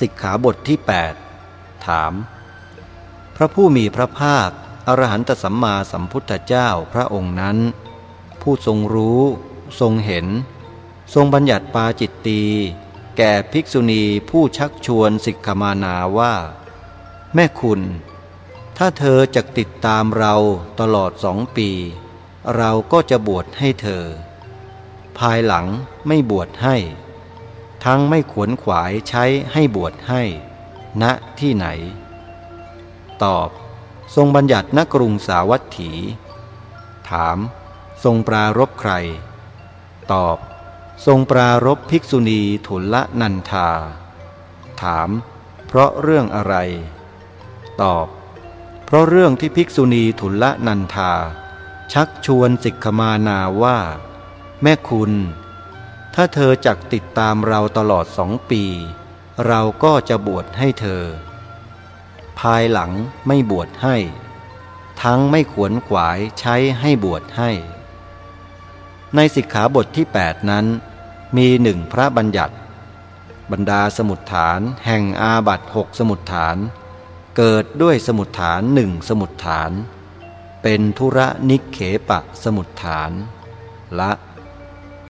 สิกขาบทที่ 8 ถาม พระผู้มีพระภาค อรหันตสัมมาสัมพุทธเจ้าพระองค์นั้น ผู้ทรงรู้ ทรงเห็น ทรงบัญญัติปาจิตตีแก่ภิกษุณีผู้ชักชวนสิกขมานาว่า แม่คุณ ถ้าเธอจะติดตามเราตลอดสองปี เราก็จะบวชให้เธอ ภายหลังไม่บวชให้ ทั้งไม่ขวนขวายใช้ให้บวชให้ ณที่ไหน ตอบ ทรงบัญญัติณกรุงสาวัตถี ถาม ทรงปรารบใคร ตอบ ทรงปรารบภิกษุณีทุลนันธา ถาม เพราะเรื่องอะไร ตอบ เพราะเรื่องที่ภิกษุณีทุลนันธา ชักชวนสิกขมานาว่า แม่คุณ ถ้าเธอจักติดตามเราตลอดสองปี เราก็จะบวชให้เธอ ภายหลังไม่บวชให้ ทั้งไม่ขวนขวายใช้ให้บวชให้ ในสิกขาบทที่ 8 นั้น มีหนึ่งพระบัญญัติ บรรดาสมุดฐานแห่งอาบัตหกสมุดฐาน เกิดด้วยสมุดฐานหนึ่งสมุดฐาน เป็นธุระนิเคปะสมุดฐาน ละ